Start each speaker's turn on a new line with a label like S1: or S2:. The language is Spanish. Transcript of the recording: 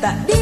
S1: Santa.